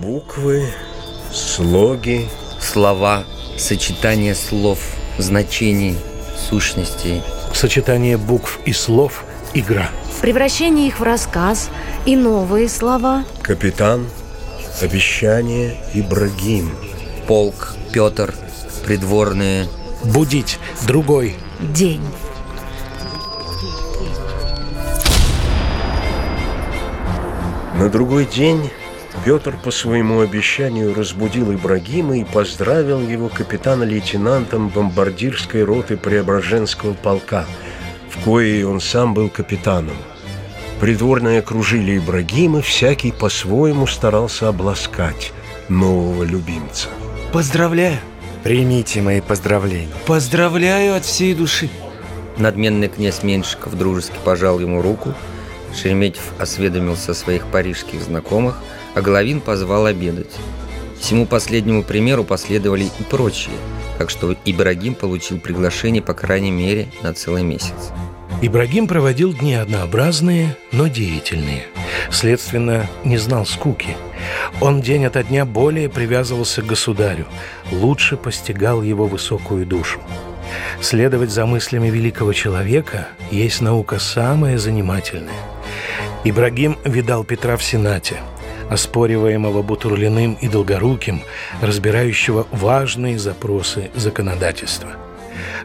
Буквы, слоги, Слова, сочетание слов, значений, сущностей. Сочетание букв и слов – игра. Превращение их в рассказ и новые слова. капитан, обещание, Ибрагим. Полк, Петр, придворные. Будить другой. День. На другой день Петр по своему обещанию разбудил Ибрагима и поздравил его капитана-лейтенантом бомбардирской роты Преображенского полка, в коей он сам был капитаном. Придворные окружили Ибрагима, всякий по-своему старался обласкать нового любимца. Поздравляю. Примите мои поздравления. Поздравляю от всей души. Надменный князь Меньшиков дружески пожал ему руку. Шереметьев осведомился о своих парижских знакомых, а Головин позвал обедать. Всему последнему примеру последовали и прочие, так что Ибрагим получил приглашение, по крайней мере, на целый месяц. Ибрагим проводил дни однообразные, но деятельные. Следственно, не знал скуки. Он день ото дня более привязывался к государю, лучше постигал его высокую душу. Следовать за мыслями великого человека есть наука самая занимательная. Ибрагим видал Петра в Сенате, оспориваемого Бутурлиным и Долгоруким, разбирающего важные запросы законодательства –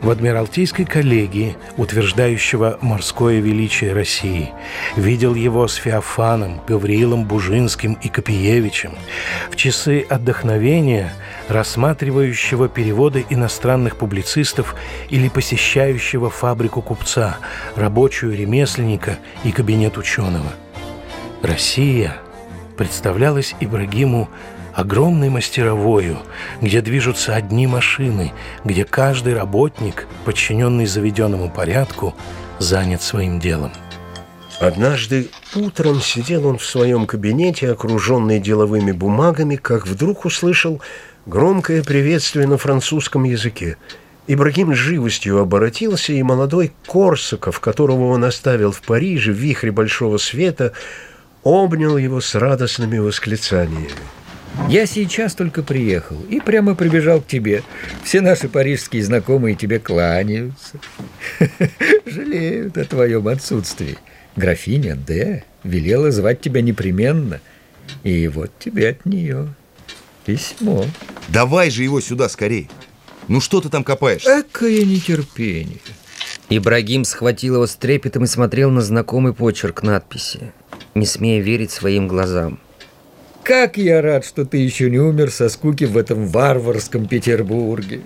в Адмиралтейской коллегии, утверждающего морское величие России, видел его с Феофаном, Гавриилом Бужинским и Копиевичем, в часы отдохновения рассматривающего переводы иностранных публицистов или посещающего фабрику купца, рабочую ремесленника и кабинет ученого. Россия представлялась Ибрагиму огромной мастеровою, где движутся одни машины, где каждый работник, подчиненный заведенному порядку, занят своим делом. Однажды утром сидел он в своем кабинете, окруженный деловыми бумагами, как вдруг услышал громкое приветствие на французском языке. Ибрагим живостью оборотился, и молодой Корсаков, которого он оставил в Париже в вихре большого света, обнял его с радостными восклицаниями. Я сейчас только приехал и прямо прибежал к тебе. Все наши парижские знакомые тебе кланяются. Жалеют о твоем отсутствии. Графиня Д. велела звать тебя непременно. И вот тебе от нее письмо. Давай же его сюда скорей. Ну что ты там копаешь? Какое нетерпение. Ибрагим схватил его с трепетом и смотрел на знакомый почерк надписи, не смея верить своим глазам. Как я рад, что ты еще не умер со скуки в этом варварском Петербурге.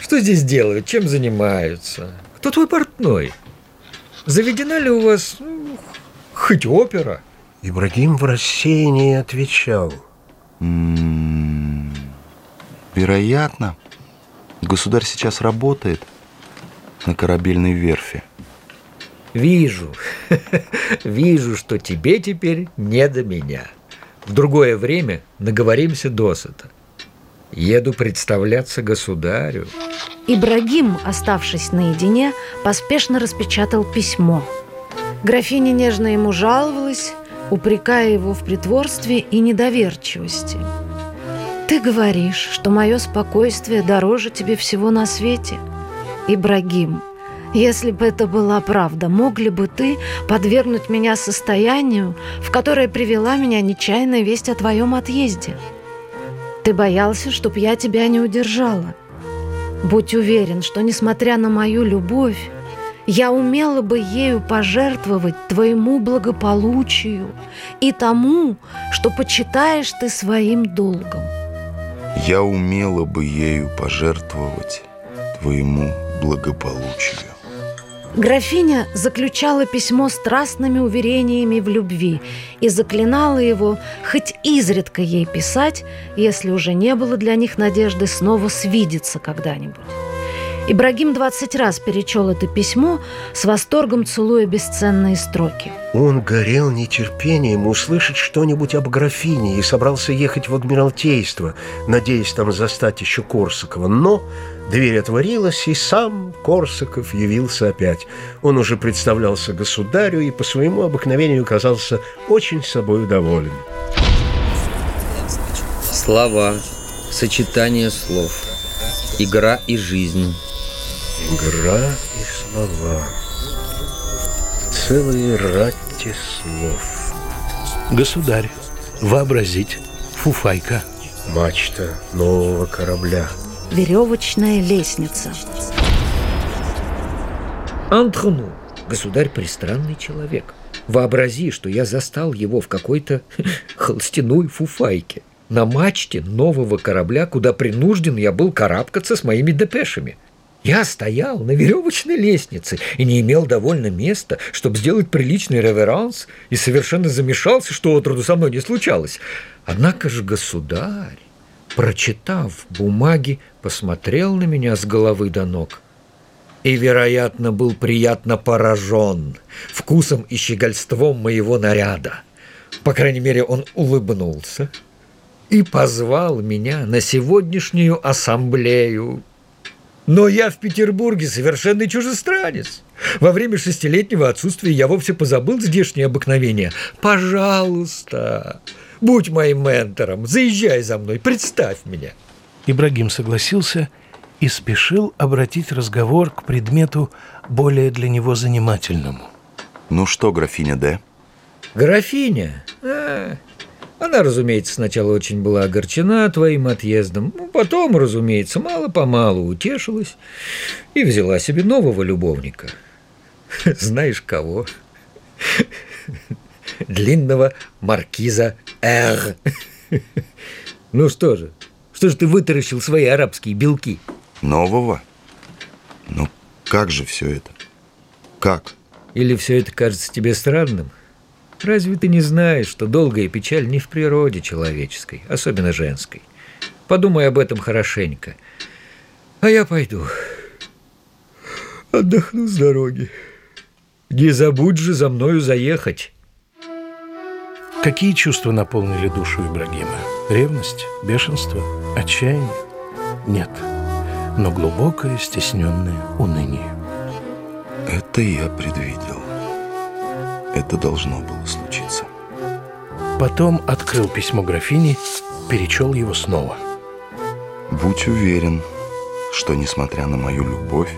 Что здесь делают? Чем занимаются? Кто твой портной? Заведена ли у вас ну, хоть опера? Ибрагим в рассеянии отвечал. М-м-м. Вероятно, государь сейчас работает на корабельной верфи. Вижу, вижу, что тебе теперь не до меня. В другое время наговоримся досыта. Еду представляться государю. Ибрагим, оставшись наедине, поспешно распечатал письмо. Графиня нежно ему жаловалась, упрекая его в притворстве и недоверчивости. «Ты говоришь, что мое спокойствие дороже тебе всего на свете. Ибрагим, если бы это была правда, мог ли бы ты подвергнуть меня состоянию, в которое привела меня нечаянная весть о твоем отъезде? Ты боялся, чтоб я тебя не удержала. Будь уверен, что, несмотря на мою любовь, я умела бы ею пожертвовать твоему благополучию и тому, что почитаешь ты своим долгом. Я умела бы ею пожертвовать твоему благополучию. Графиня заключала письмо страстными уверениями в любви и заклинала его хоть изредка ей писать, если уже не было для них надежды снова свидеться когда-нибудь. Ибрагим двадцать раз перечел это письмо, с восторгом целуя бесценные строки. Он горел нетерпением услышать что-нибудь об графине и собрался ехать в Адмиралтейство, надеясь там застать еще Корсакова. Но дверь отворилась, и сам Корсаков явился опять. Он уже представлялся государю и по своему обыкновению казался очень собой доволен. Слова, сочетание слов, игра и жизнь. Игра и слова. Целые ратти слов. Государь, вообразить, фуфайка. Мачта нового корабля. Веревочная лестница. Антхну, государь пристранный человек. Вообрази, что я застал его в какой-то холстяной фуфайке на мачте нового корабля, куда принужден я был карабкаться с моими депешами. Я стоял на веревочной лестнице и не имел довольно места, чтобы сделать приличный реверанс, и совершенно замешался, что отроду со мной не случалось. Однако же государь, прочитав бумаги, посмотрел на меня с головы до ног и, вероятно, был приятно поражен вкусом и щегольством моего наряда. По крайней мере, он улыбнулся и позвал меня на сегодняшнюю ассамблею. Но я в Петербурге совершенный чужестранец. Во время шестилетнего отсутствия я вовсе позабыл здешние обыкновения. Пожалуйста, будь моим ментором, заезжай за мной, представь меня. Ибрагим согласился и спешил обратить разговор к предмету более для него занимательному. Ну что, графиня Д? Графиня? А, она, разумеется, сначала очень была огорчена твоим отъездом, ну, потом, разумеется, мало-помалу утешилась и взяла себе нового любовника. Знаешь кого? Длинного маркиза Р. Ну что же, что же ты вытаращил свои арабские белки? Нового? Ну, как же все это? Как? Или все это кажется тебе странным? Разве ты не знаешь, что долгая печаль не в природе человеческой, особенно женской? Подумай об этом хорошенько. А я пойду. Отдохну с дороги. Не забудь же за мною заехать. Какие чувства наполнили душу Ибрагима? Ревность, бешенство, отчаяние? Нет, но глубокое, стесненное уныние. Это я предвидел. Это должно было случиться. Потом открыл письмо графини, перечел его снова. Будь уверен, что, несмотря на мою любовь,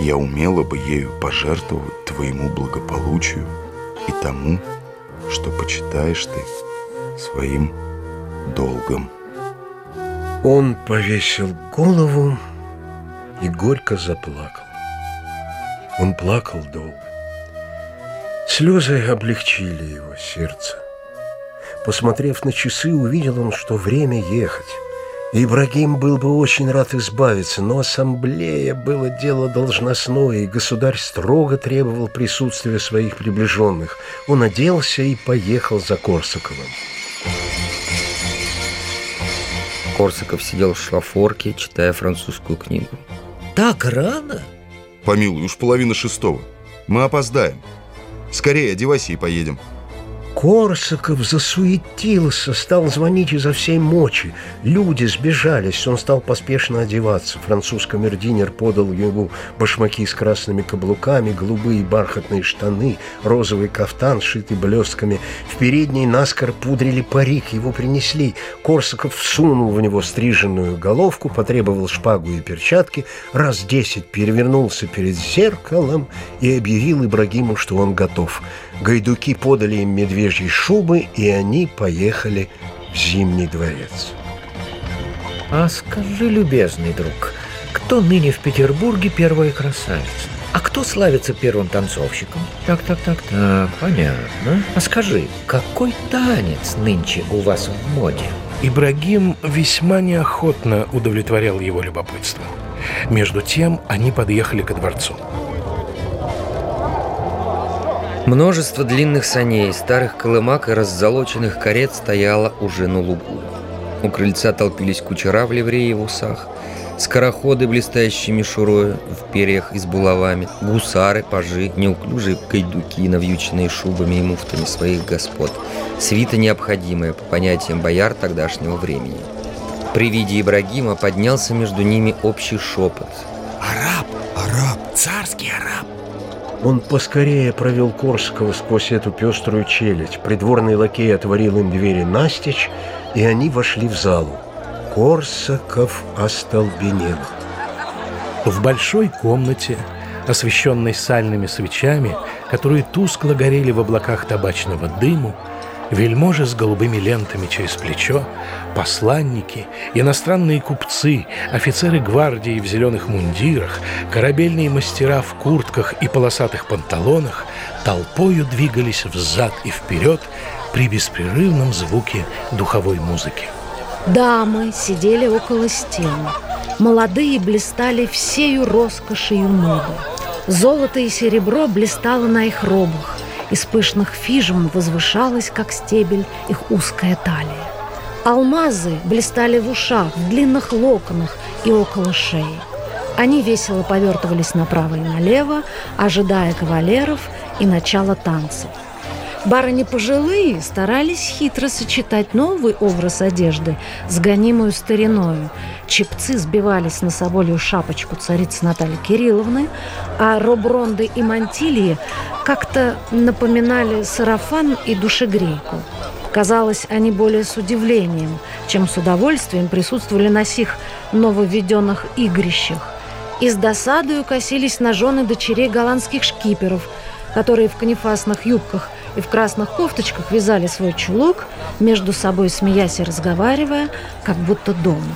я умела бы ею пожертвовать твоему благополучию и тому, что почитаешь ты своим долгом. Он повесил голову и горько заплакал. Он плакал долго. Слезы облегчили его сердце. Посмотрев на часы, увидел он, что время ехать. Ибрагим был бы очень рад избавиться, но ассамблея было дело должностное, и государь строго требовал присутствия своих приближенных. Он оделся и поехал за Корсаковым. Корсаков сидел в шлафорке, читая французскую книгу. Так рано? Помилуй, уж половина шестого. Мы опоздаем. Скорее одевайся и поедем. Корсаков засуетился, стал звонить изо всей мочи. Люди сбежались, он стал поспешно одеваться. Француз камердинер подал ему башмаки с красными каблуками, голубые бархатные штаны, розовый кафтан, сшитый блестками. В передней наскоро пудрили парик, его принесли. Корсаков всунул в него стриженную головку, потребовал шпагу и перчатки, раз десять перевернулся перед зеркалом и объявил Ибрагиму, что он готов. Гайдуки подали им медвежьи шубы, и они поехали в Зимний дворец. А скажи, любезный друг, кто ныне в Петербурге первая красавица? А кто славится первым танцовщиком? Так, так, так, так, понятно. А скажи, какой танец нынче у вас в моде? Ибрагим весьма неохотно удовлетворял его любопытство. Между тем они подъехали ко дворцу. Множество длинных саней, старых колымак и раззолоченных карет стояло уже на лугу. У крыльца толпились кучера в ливрее и в усах, скороходы, блистающие мишурою, в перьях и с булавами, гусары, пажи, неуклюжие гайдуки, навьюченные шубами и муфтами своих господ. Свита необходимая по понятиям бояр тогдашнего времени. При виде Ибрагима поднялся между ними общий шепот. Араб, араб, царский араб. Он поскорее провел Корсакова сквозь эту пеструю челядь. Придворный лакей отворил им двери настежь, и они вошли в залу. Корсаков остолбенел. В большой комнате, освещенной сальными свечами, которые тускло горели в облаках табачного дыму, Вельможи с голубыми лентами через плечо, посланники, иностранные купцы, офицеры гвардии в зеленых мундирах, корабельные мастера в куртках и полосатых панталонах толпою двигались взад и вперед при беспрерывном звуке духовой музыки. Дамы сидели около стен. Молодые блистали всею роскошью моды. Золото и серебро блистало на их робах – из пышных фижм возвышалась, как стебель, их узкая талия. Алмазы блистали в ушах, в длинных локонах и около шеи. Они весело повертывались направо и налево, ожидая кавалеров и начала танцев. Барыни пожилые старались хитро сочетать новый образ одежды с гонимую стариною. Чепцы сбивались на соболью шапочку царицы Натальи Кирилловны, а робронды и мантилии как-то напоминали сарафан и душегрейку. Казалось, они более с удивлением, чем с удовольствием присутствовали на сих нововведенных игрищах и с досадою косились на жены дочерей голландских шкиперов, которые в канифасных юбках и в красных кофточках вязали свой чулок, между собой смеясь и разговаривая, как будто дома.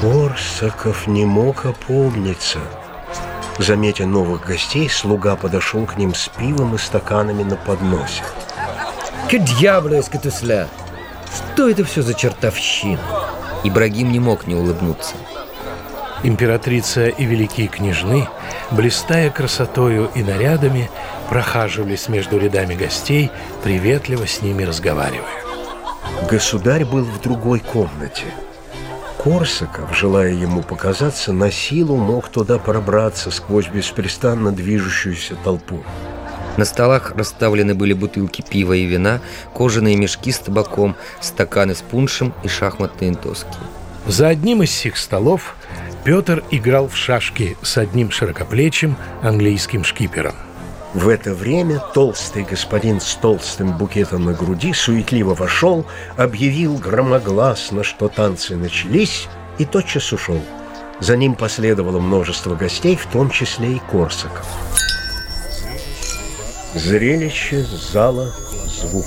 Корсаков не мог опомниться. Заметя новых гостей, слуга подошел к ним с пивом и стаканами на подносе. К дьяволу из! Что это все за чертовщина? Ибрагим не мог не улыбнуться. Императрица и великие княжны, блистая красотою и нарядами, прохаживались между рядами гостей, приветливо с ними разговаривая. Государь был в другой комнате. Корсаков, желая ему показаться, на силу мог туда пробраться сквозь беспрестанно движущуюся толпу. На столах расставлены были бутылки пива и вина, кожаные мешки с табаком, стаканы с пуншем и шахматные доски. За одним из сих столов Петр играл в шашки с одним широкоплечим английским шкипером – в это время толстый господин с толстым букетом на груди суетливо вошел, объявил громогласно, что танцы начались, и тотчас ушел. За ним последовало множество гостей, в том числе и Корсаков. Зрелище, зала, звук.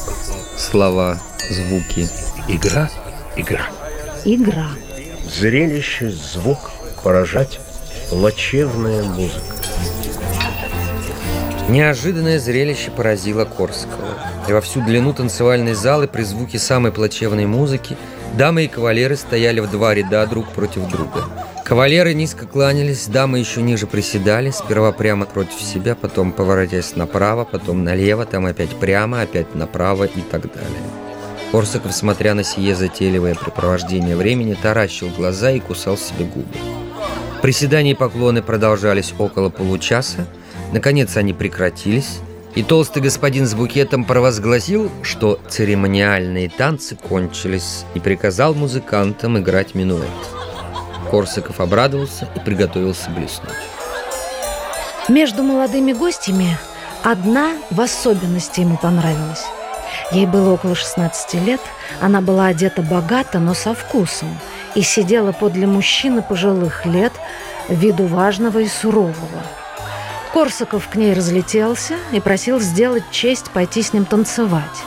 Слова, звуки. Игра, игра. Игра. Зрелище, звук, поражать, плачевная музыка. Неожиданное зрелище поразило Корского. И во всю длину танцевальной залы при звуке самой плачевной музыки дамы и кавалеры стояли в два ряда друг против друга. Кавалеры низко кланялись, дамы еще ниже приседали, сперва прямо против себя, потом поворотясь направо, потом налево, там опять прямо, опять направо и так далее. Корсаков, смотря на сие затейливое препровождение времени, таращил глаза и кусал себе губы. Приседания и поклоны продолжались около получаса, Наконец они прекратились, и толстый господин с букетом провозгласил, что церемониальные танцы кончились, и приказал музыкантам играть минуэт. Корсаков обрадовался и приготовился блеснуть. Между молодыми гостями одна в особенности ему понравилась. Ей было около 16 лет, она была одета богато, но со вкусом, и сидела подле мужчины пожилых лет, виду важного и сурового – Корсаков к ней разлетелся и просил сделать честь пойти с ним танцевать.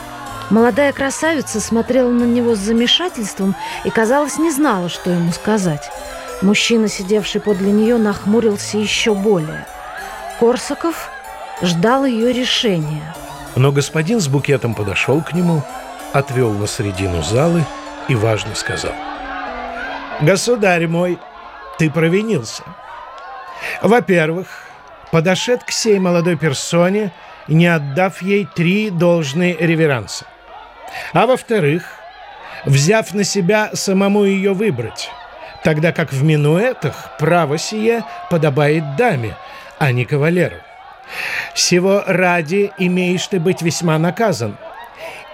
Молодая красавица смотрела на него с замешательством и, казалось, не знала, что ему сказать. Мужчина, сидевший подле нее, нахмурился еще более. Корсаков ждал ее решения. Но господин с букетом подошел к нему, отвел на середину залы и важно сказал. «Государь мой, ты провинился. Во-первых, подошед к сей молодой персоне, не отдав ей три должные реверанса. А во-вторых, взяв на себя самому ее выбрать, тогда как в минуэтах право сие подобает даме, а не кавалеру. Сего ради имеешь ты быть весьма наказан.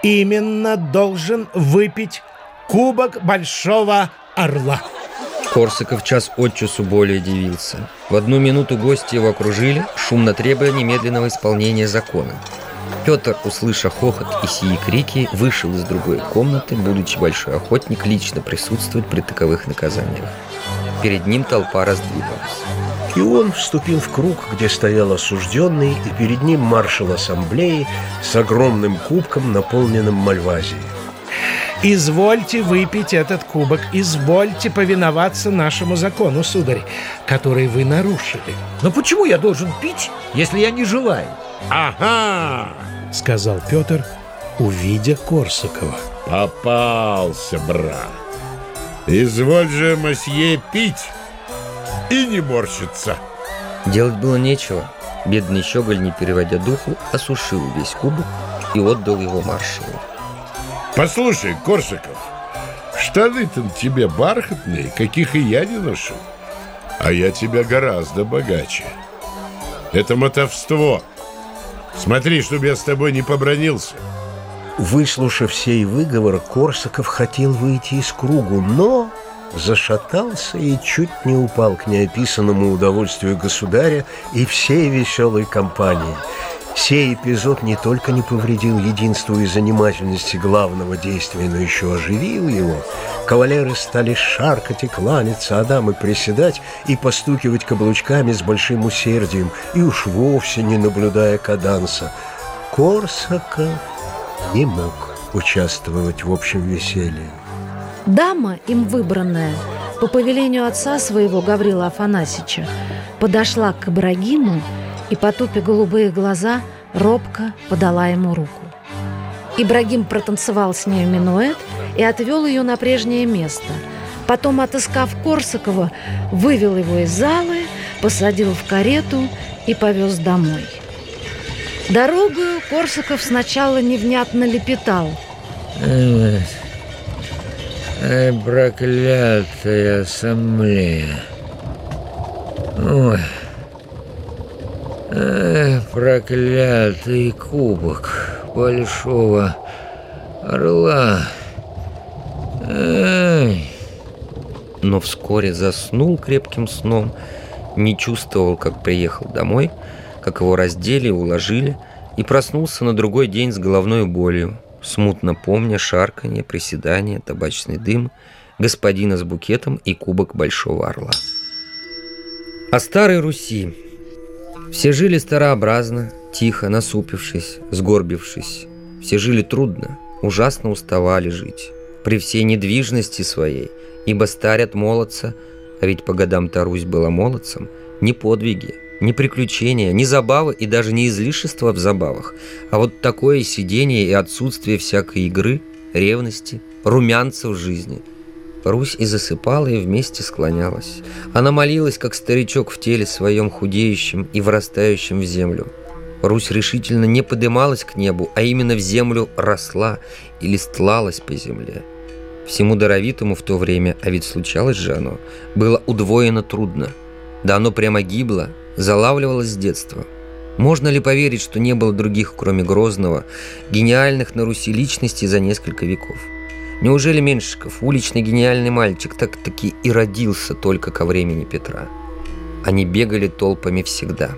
Именно должен выпить кубок Большого Орла. Корсаков час от часу более дивился. В одну минуту гости его окружили, шумно требуя немедленного исполнения закона. Петр, услыша хохот и сии крики, вышел из другой комнаты, будучи большой охотник, лично присутствовать при таковых наказаниях. Перед ним толпа раздвинулась. И он вступил в круг, где стоял осужденный, и перед ним маршал ассамблеи с огромным кубком, наполненным мальвазией. Извольте выпить этот кубок, извольте повиноваться нашему закону, сударь, который вы нарушили. Но почему я должен пить, если я не желаю? Ага, Сказал Петр, увидя Корсакова. попался, брат. Изволь же, мосье, пить и не морщиться. Делать было нечего. Бедный щеголь, не переводя духу, осушил весь кубок и отдал его маршалу. Послушай, Корсаков, штаны-то тебе бархатные, каких и я не ношу. А я тебя гораздо богаче. Это мотовство. Смотри, чтобы я с тобой не побронился. Выслушав сей выговор, Корсаков хотел выйти из кругу, но зашатался и чуть не упал к неописанному удовольствию государя и всей веселой компании. Сей эпизод не только не повредил единству и занимательности главного действия, но еще оживил его. Кавалеры стали шаркать и кланяться, а дамы приседать и постукивать каблучками с большим усердием, и уж вовсе не наблюдая каданса. Корсаков не мог участвовать в общем веселье. Дама, им выбранная, по повелению отца своего Гаврила Афанасича, подошла к Ибрагиму и, потупя голубые глаза, робко подала ему руку. Ибрагим протанцевал с нею минуэт и отвел ее на прежнее место. Потом, отыскав Корсакова, вывел его из залы, посадил в карету и повез домой. Дорогою Корсаков сначала невнятно лепетал. Ай, ай, проклятая ассамблея. Ой. Проклятый кубок большого орла. Ай. но вскоре заснул крепким сном, не чувствовал, как приехал домой, как его раздели уложили, и проснулся на другой день с головной болью, смутно помня шарканье, приседания, табачный дым, господина с букетом и кубок большого орла. О старой Руси. Все жили старообразно, тихо, насупившись, сгорбившись. Все жили трудно, ужасно уставали жить. При всей недвижности своей, ибо старят молодца, а ведь по годам-то Русь была молодцем, не подвиги, не приключения, не забавы и даже не излишества в забавах, а вот такое сидение и отсутствие всякой игры, ревности, румянца в жизни. Русь и засыпала, и вместе склонялась. Она молилась, как старичок в теле своем худеющем и вырастающем в землю. Русь решительно не подымалась к небу, а именно в землю росла или стлалась по земле. Всему даровитому в то время, а ведь случалось же оно, было удвоено трудно. Да оно прямо гибло, залавливалось с детства. Можно ли поверить, что не было других, кроме Грозного, гениальных на Руси личностей за несколько веков? Неужели Меньшиков, уличный гениальный мальчик, так-таки и родился только ко времени Петра? Они бегали толпами всегда.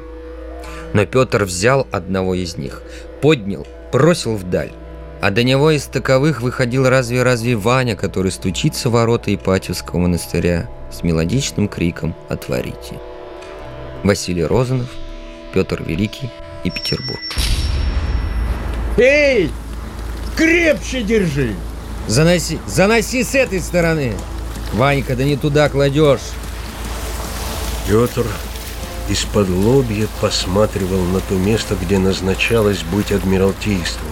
Но Петр взял одного из них, поднял, бросил вдаль. А до него из таковых выходил разве-разве Ваня, который стучится в ворота Ипатьевского монастыря с мелодичным криком «Отворите!». Василий Розанов, Петр Великий и Петербург. Эй, крепче держи! Заноси, заноси с этой стороны! Ванька, да не туда кладешь! Петр из-под лобья посматривал на то место, где назначалось быть адмиралтейством.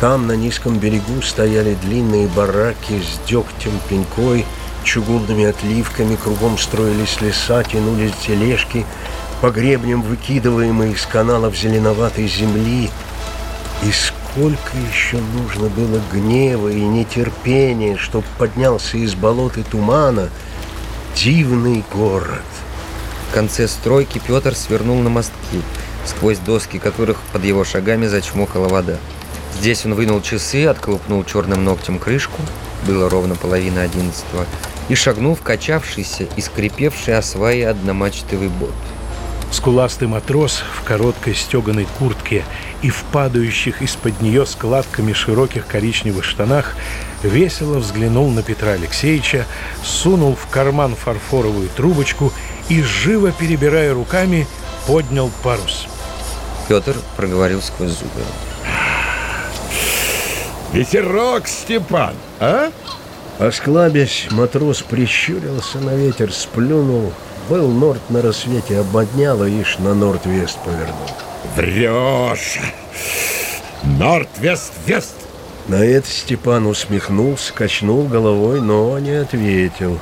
Там, на низком берегу, стояли длинные бараки с дегтем, пенькой, чугунными отливками, кругом строились леса, тянулись тележки, по гребням выкидываемые из каналов зеленоватой земли. И сколько еще нужно было гнева и нетерпения, чтоб поднялся из болот и тумана дивный город. В конце стройки Петр свернул на мостки, сквозь доски которых под его шагами зачмокала вода. Здесь он вынул часы, отколупнул черным ногтем крышку, было ровно половина одиннадцатого, и шагнул в качавшийся и скрипевший о сваи одномачтовый бот. Скуластый матрос в короткой стеганой куртке и в падающих из-под нее складками широких коричневых штанах весело взглянул на Петра Алексеевича, сунул в карман фарфоровую трубочку и, живо перебирая руками, поднял парус. Петр проговорил сквозь зубы. Ветерок, Степан, а? Осклабясь, матрос прищурился на ветер, сплюнул. Был норт на рассвете, ободняло, ишь на норд-вест повернул. Врешь! Норд-вест-вест! На это Степан усмехнулся, качнул головой, но не ответил.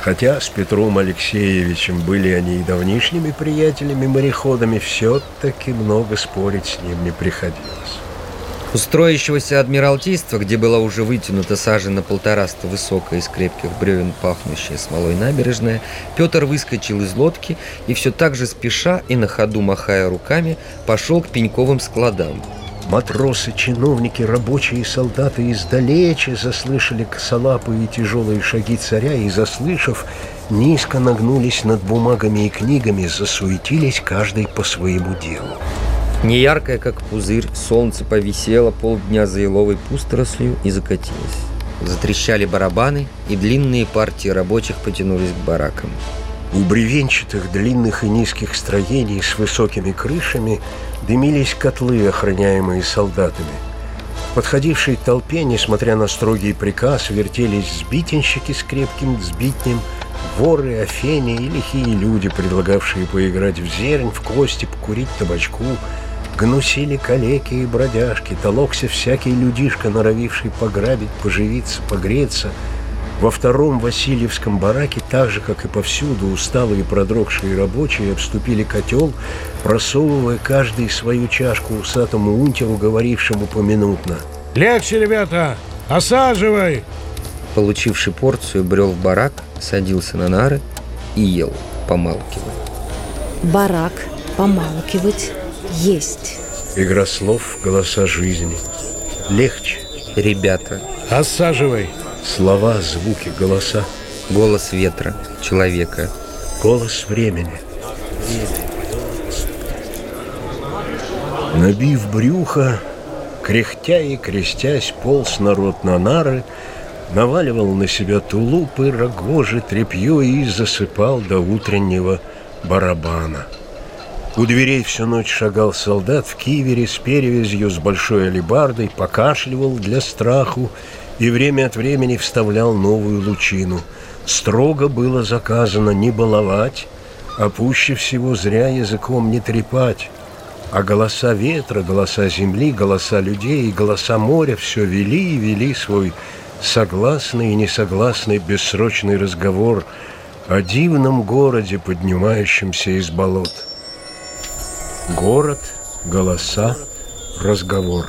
Хотя с Петром Алексеевичем были они и давнишними приятелями-мореходами, все-таки много спорить с ним не приходилось. У строящегося адмиралтейства, где была уже вытянута сажа на полтораста высокая из крепких бревен, пахнущая смолой набережная, Петр выскочил из лодки и все так же спеша и на ходу махая руками пошел к пеньковым складам. Матросы, чиновники, рабочие и солдаты издалече заслышали косолапые тяжелые шаги царя и, заслышав, низко нагнулись над бумагами и книгами, засуетились каждый по своему делу. Неяркое, как пузырь, солнце повисело полдня за еловой пусторослью и закатилось. Затрещали барабаны, и длинные партии рабочих потянулись к баракам. У бревенчатых, длинных и низких строений с высокими крышами дымились котлы, охраняемые солдатами. Подходившей толпе, несмотря на строгий приказ, вертелись сбитенщики с крепким сбитнем, воры, афени и лихие люди, предлагавшие поиграть в зернь, в кости, покурить табачку – Гнусили калеки и бродяжки, толокся всякий людишка, норовивший пограбить, поживиться, погреться. Во втором Васильевском бараке, так же, как и повсюду, усталые продрогшие рабочие обступили котел, просовывая каждый свою чашку усатому унтеру, говорившему поминутно. «Легче, ребята! Осаживай!» Получивший порцию, брел в барак, садился на нары и ел, помалкивая. Барак, помалкивать, есть. Игра слов, голоса жизни. Легче. Ребята. Осаживай. Слова, звуки, голоса. Голос ветра, человека. Голос времени. Набив брюхо, кряхтя и крестясь, полз народ на нары, наваливал на себя тулупы, рогожи, тряпье и засыпал до утреннего барабана. У дверей всю ночь шагал солдат в кивере с перевязью, с большой алебардой, покашливал для страху и время от времени вставлял новую лучину. Строго было заказано не баловать, а пуще всего зря языком не трепать. А голоса ветра, голоса земли, голоса людей и голоса моря все вели и вели свой согласный и несогласный бессрочный разговор о дивном городе, поднимающемся из болот. Город, голоса, разговор.